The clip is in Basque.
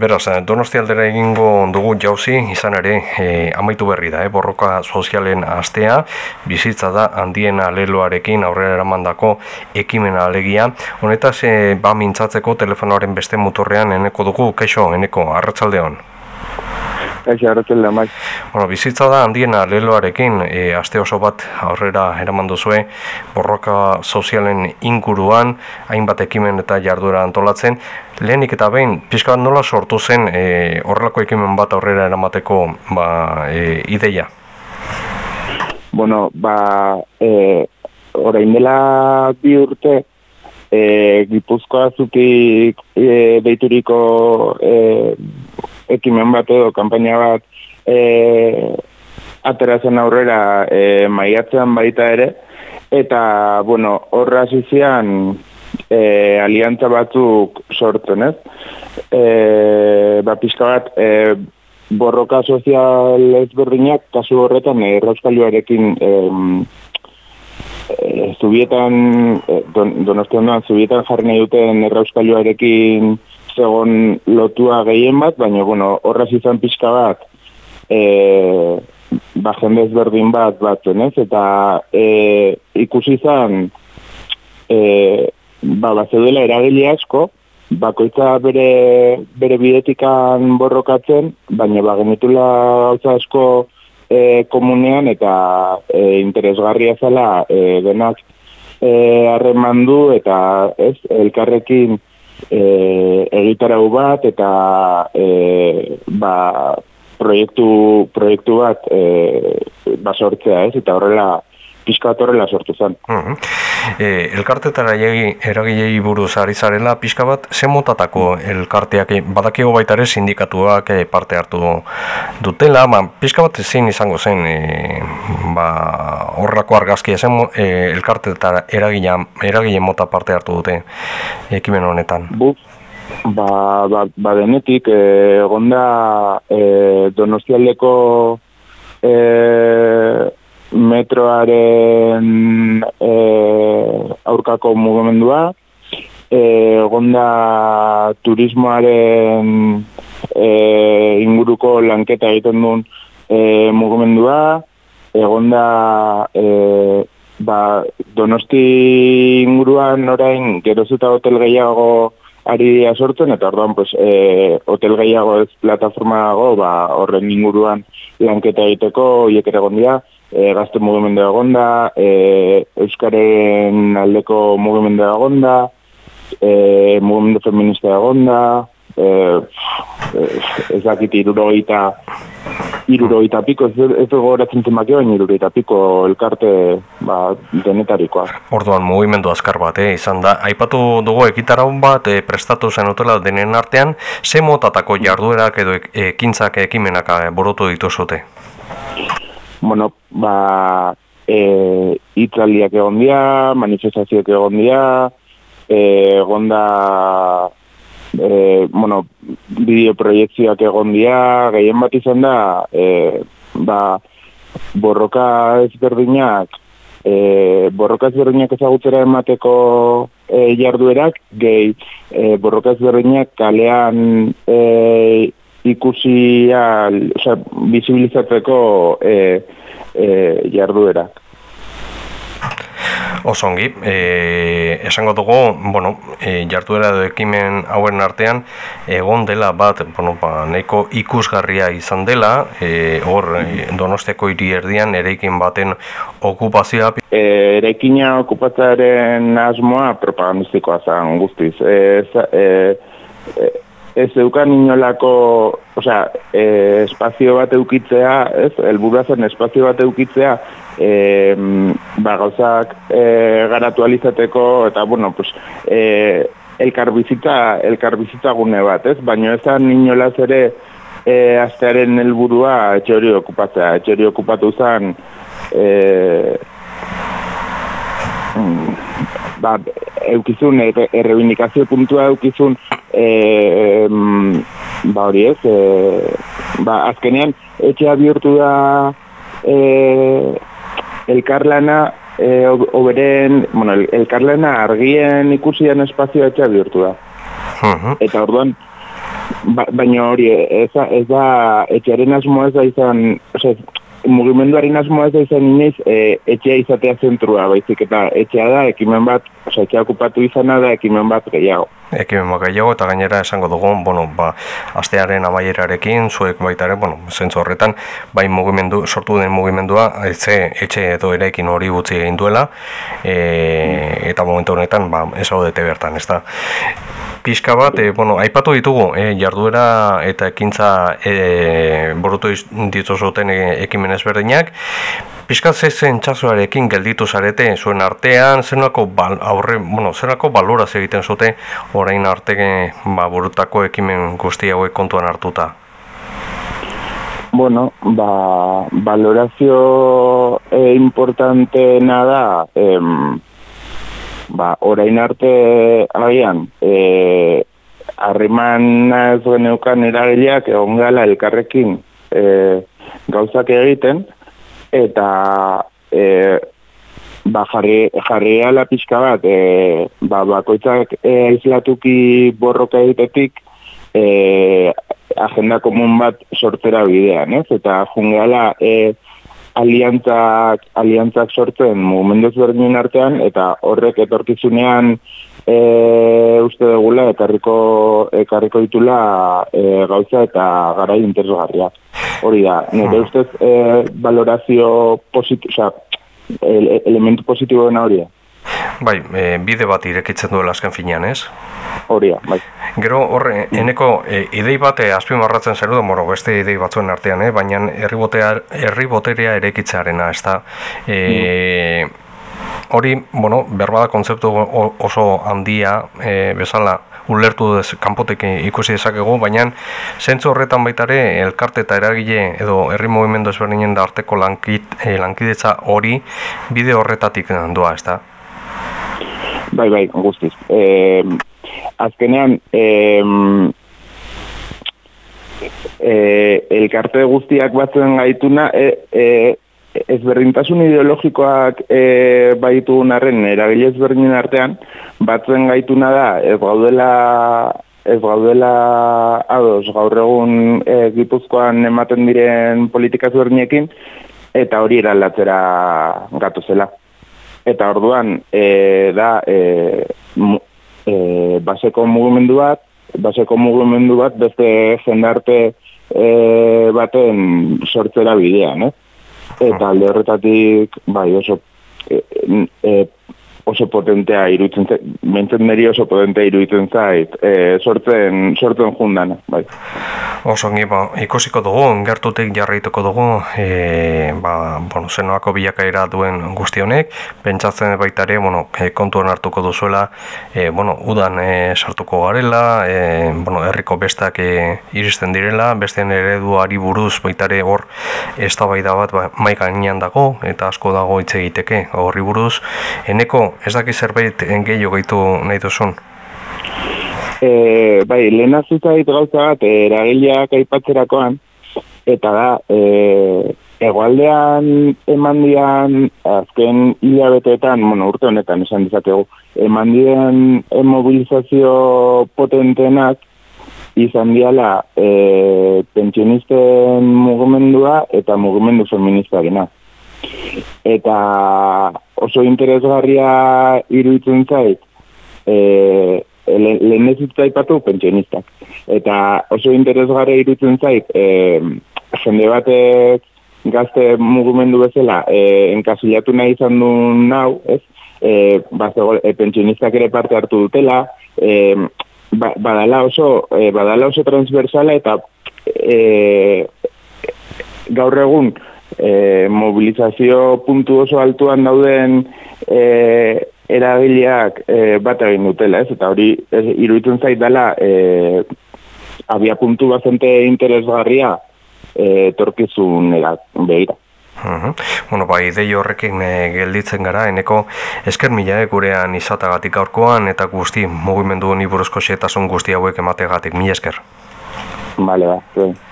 Beraz, eh, donosti aldera egingo dugu jauzi, izan ere, e, amaitu berri da, e, borroka sozialen astea, bizitza da handien aleloarekin aurrera eramandako ekimena alegia. Honetaz, e, ba mintzatzeko telefonoaren beste muturrean eneko dugu, keixo, eneko, arratsaldeon. Kaixo, arratzen mai. Bueno, bizitza da handiena leloarekin, e, aste oso bat aurrera eraman duzue, borroka sozialen inguruan, hainbat ekimen eta jarduera antolatzen. Lehenik eta behin, pixka bat nola sortu zen e, horrelako ekimen bat aurrera eramateko ba, e, ideia? Bueno, ba, e, orain dela bi urte, e, Gipuzkoa zutik e, deituriko e, ekimen bat edo kanpaina bat e, aterazen aurrera e, maiatzean baita ere. Eta bueno, horra zizian e, aliantza batzuk sortzen ez? E, ba, pixka bat e, borroka sozial ezberdinak kasu horretan e, errauskailuarekin e, e, zubietan e, don, donostian zubietan jarri nahi duten errauskailuarekin zegon lotua gehien bat, baina, bueno, horraz izan pixka bat, e, ba, jendez berdin bat bat, ez? Eta e, ikusi izan, e, ba, bat zedela eragile asko, bakoitza bere, bere bidetikan borrokatzen, baina ba, genitula gauza asko e, komunean eta e, interesgarria zela e, denak e, harremandu eta ez, elkarrekin e, egitarau bat eta e, ba, proiektu, proiektu bat e, basortzea ez, eta horrela pixka horrela sortu zen. Mm e, elkartetara eragilei buruz ari zarela, pixka bat, ze motatako elkarteak, badakigo baita ere sindikatuak e, parte hartu dutela, ba, pixka bat zein izango zen e, ba, horrako argazkia, zen e, elkartetara eragile, eragile mota parte hartu dute ekimen honetan? Bu, ba, ba, ba denetik, e, egonda e, donostialdeko e, metroaren e, aurkako mugimendua, e, gonda turismoaren e, inguruko lanketa egiten duen e, mugimendua, egonda e, ba, donosti inguruan orain gerozuta hotel gehiago ari sortzen eta orduan pues, e, hotel gehiago ez plataforma ba, horren inguruan lanketa egiteko, hiek ere gondia, e, gazte mugimendu egonda, e, Euskaren aldeko mugimendu egonda, e, mugimendu feminista egonda, e, e, ez dakit irurogeita, irurogeita piko, ez, ez dugu horatzen zemakio, baina irurogeita piko elkarte ba, denetarikoa. Orduan, mugimendu azkar bat, eh, izan da, aipatu dugu ekitaraun bat, e, prestatu zen utela denen artean, ze motatako jarduerak edo ekintzak ekimenak borotu dituzute? Bueno, ba, e, itzaldiak egon dira, manifestazioak egon dira, e, egon da, e, bueno, bideoproiektzioak egon dira, gehien bat izan da, e, ba, borroka ezberdinak, e, borroka ezberdinak ezagutzera emateko e, jarduerak, gehi, e, borroka ezberdinak kalean e, ikusi al, o sea, visibilizatzeko e, e, jarduerak. Osongi, e, esango dugu, bueno, e, jarduera edo ekimen hauen artean, egon dela bat, bueno, ba, nahiko ikusgarria izan dela, e, hor, e, donosteko hiri erdian, ereikin baten okupazioa. E, ereikina okupatzaren asmoa propagandistikoa zen guztiz. E, e, e, ez eukan inolako, osea, e, espazio bat eukitzea, ez, elburua zen espazio bat eukitzea, e, ba, gauzak e, garatu alizateko, eta, bueno, pues, e, elkar bizita, elkar bizita gune bat, ez, baina ez da inolaz ere, e, astearen helburua etxe hori okupatzea, etxe okupatu zen, e, ba, eukizun, errebindikazio puntua eukizun, e, ba hori ez, e, ba azkenean etxea bihurtu da e, elkarlana e, oberen, bueno, elkarlana argien ikusian espazioa etxea bihurtu da. Eta orduan, ba, baina hori, ez, da- ez da, etxearen asmoa ez da izan, ose, mugimenduaren asmoa ez da izan inoiz, e, etxea izatea zentrua, baizik eta etxea da, ekimen bat, ose, etxea okupatu izana da, ekimen bat gehiago. Ekimen gehiago eta gainera esango dugu, bueno, ba, astearen amaierarekin, zuek baita ere, bueno, zentzu horretan, bai mugimendu, sortu den mugimendua, etxe, etxe edo eraikin hori utzi egin duela, e, eta momentu honetan, ba, ez gaudete bertan, ez da. Pixka bat, e, bueno, aipatu ditugu, e, jarduera eta ekintza e, burutu iz- dituzuten e, ekimen ezberdinak, Piskat ze zentxazuarekin gelditu zarete zuen artean, zenako bal, aurre, bueno, zenako baloraz egiten zute orain arte ba, burutako ekimen guzti hauek kontuan hartuta. Bueno, ba, valorazio e, importanteena da, em, ba, orain arte agian, e, harrimana ez geneukan eragileak egon gala elkarrekin e, gauzak egiten, eta e, ba, jarri, jarri ala pixka bat, e, ba, bakoitzak e, aislatuki borroka egitetik, e, agenda komun bat sortzera bidean, ez? Eta jungeala e, aliantzak, aliantzak sortzen mugimendu ezberdinen artean, eta horrek etorkizunean e, uste dugula ekarriko, ekarriko ditula e, gauza eta garai interesgarriak. Hori da, nire ustez e, valorazio positibo, oza, ele, elementu positiboena hori da. Bai, e, bide bat irekitzen duela azken finean, ez? Hori da, bai. Gero horre, eneko e, idei bat azpimarratzen zer du, moro, beste idei batzuen artean, eh? baina herri boterea erekitzearena, ez da. E, hori, bueno, berbada kontzeptu oso handia e, bezala ulertu kanpotek ikusi dezakegu, baina zentzu horretan baita ere elkarte eta eragile edo herri mugimendu ezberdinen da arteko lankit, e, lankidetza hori bide horretatik doa, ez? Bai, bai, guztiz. E, azkenean, e, e, elkarte guztiak batzen gaituna, e, e, ezberdintasun ideologikoak e, baitugun arren, eragile ezberdinen artean, batzen gaituna da, ez gaudela ez gaudela ados gaur egun e, Gipuzkoan ematen diren politika ezberdinekin eta hori eraldatzera gatu zela. Eta orduan, e, da, e, mu, e, baseko mugimendu bat, baseko mugimendu bat beste jendarte e, baten sortzera bidean, eh? Eta alde horretatik, bai, oso, e, e, oso potentea iruditzen zait, mentzen niri oso potentea iruditzen zait, e, sortzen, sortzen jundan, bai. Oso ongi, ba, ikusiko dugu, gertutik jarraituko dugu, e, ba, bueno, zenoako bilakaera duen guzti honek, pentsatzen baita ere, bueno, e, kontuan hartuko duzuela, e, bueno, udan e, sartuko garela, e, bueno, herriko bestak e, iristen direla, besteen ereduari buruz baita ere hor eztabaida bat ba, mai gainean dago, eta asko dago hitz egiteke horri buruz. Eneko, ez daki zerbait gehiago gehitu nahi duzun? E, bai, lehen azuzait gauza bat, e, eragileak aipatzerakoan, eta da, e, egualdean eman dian, azken hilabeteetan, bueno, urte honetan esan dezakegu, eman dian mobilizazio potentenak, izan diala e, pentsionisten mugimendua eta mugimendu feministarena. Eta oso interesgarria iruditzen zait, e, le, lehen ez dut pentsionistak. Eta oso interesgarria iruditzen zait, e, jende batek gazte mugimendu bezala e, enkasilatu nahi izan du nau, ez? E, bazego, e, pentsionistak ere parte hartu dutela, e, ba, badala oso e, badala oso transversala eta e, gaur egun e, mobilizazio puntu oso altuan dauden e, eragileak e, bat egin dutela, ez? Eta hori ez, iruditzen zait dela e, abia puntu bastante interesgarria e, torkizun behira. Uhum. Bueno, bai, idei horrekin e, gelditzen gara, eneko esker mila e, gurean izatagatik gaurkoan eta guzti mugimendu honi buruzko xetasun guzti hauek emategatik, mila esker. Vale, ba.